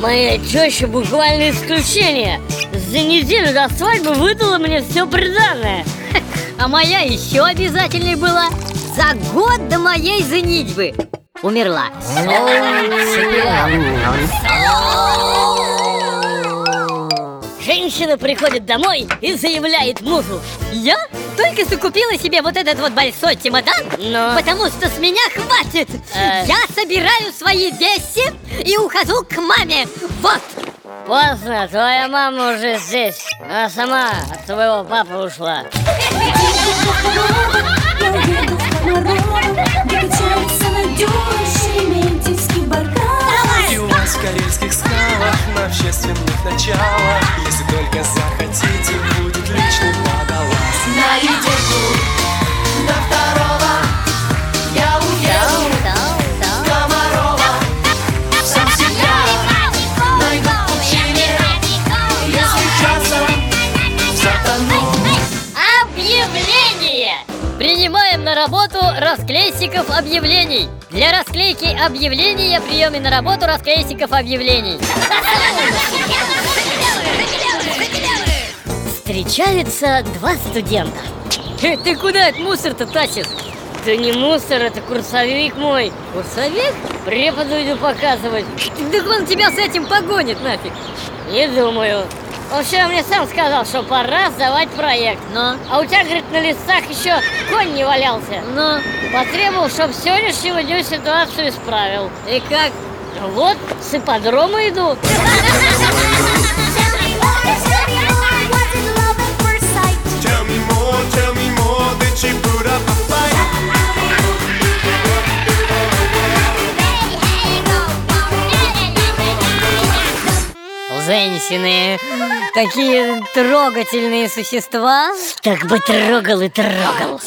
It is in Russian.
Моя теща буквально исключение. За неделю до свадьбы выдала мне все приданное. А моя еще обязательной была. За год до моей женитьбы. Умерла Женщина приходит домой и заявляет мужу Я только что купила себе вот этот вот большой чемодан Но... Потому что с меня хватит. Э. Я собираю свои вещи и ухожу к маме. Вот Поздно, твоя мама уже здесь Она сама от своего папы ушла. Карельских скалах на общественных началах Принимаем на работу расклейщиков объявлений. Для расклейки объявлений я приеме на работу расклейщиков объявлений. Встречаются два студента. Э, Ты куда этот мусор-то тащишь? Это не мусор, это курсовик мой. Курсовик? Преподу иду показывать. Так он тебя с этим погонит нафиг. Не думаю Он вчера мне сам сказал, что пора сдавать проект Но, А у тебя, говорит, на листах еще конь не валялся но, Потребовал, чтобы сегодняшнего дня ситуацию исправил и как? Вот, с ипподрома иду Tell me more, tell me more that you Женщины, такие трогательные существа. Так бы трогал и трогал